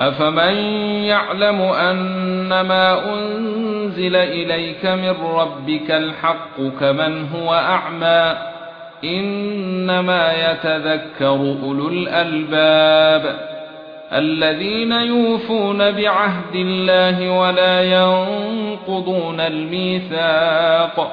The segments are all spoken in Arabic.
افمن يعلم انما انزل اليك من ربك الحق كمن هو اعمى انما يتذكر اولو الالباب الذين يوفون بعهد الله ولا ينقضون الميثاق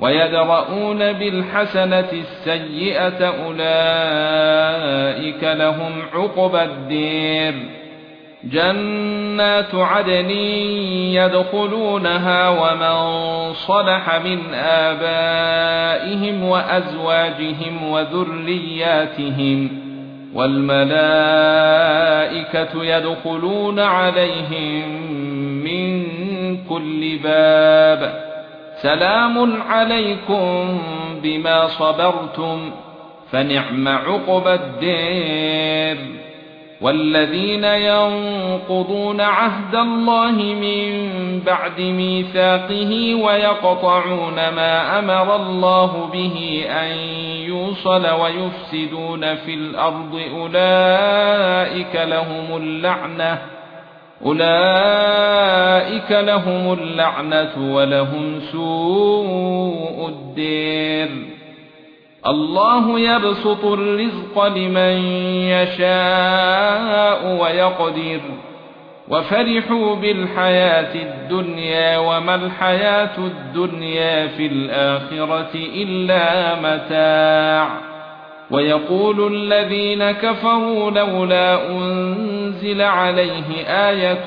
ويدرؤون بالحسنة السيئة أولئك لهم عقبى الدير. جنات عدن يدخلونها ومن صلح من آبائهم وأزواجهم وذرياتهم والملائكة يدخلون عليهم من كل باب سلام عليكم بما صبرتم فنعم عقبى الدير. والذين ينقضون عهد الله من بعد ميثاقه ويقطعون ما أمر الله به أن يوصل ويفسدون في الأرض أولئك لهم اللعنة أولئك لهم اللعنة ولهم سوء الدير. الله يبسط الرزق لمن يشاء ويقدر. وفرحوا بالحياة الدنيا وما الحياة الدنيا في الآخرة إلا متاع. ويقول الذين كفروا لولا أنزل عليه آية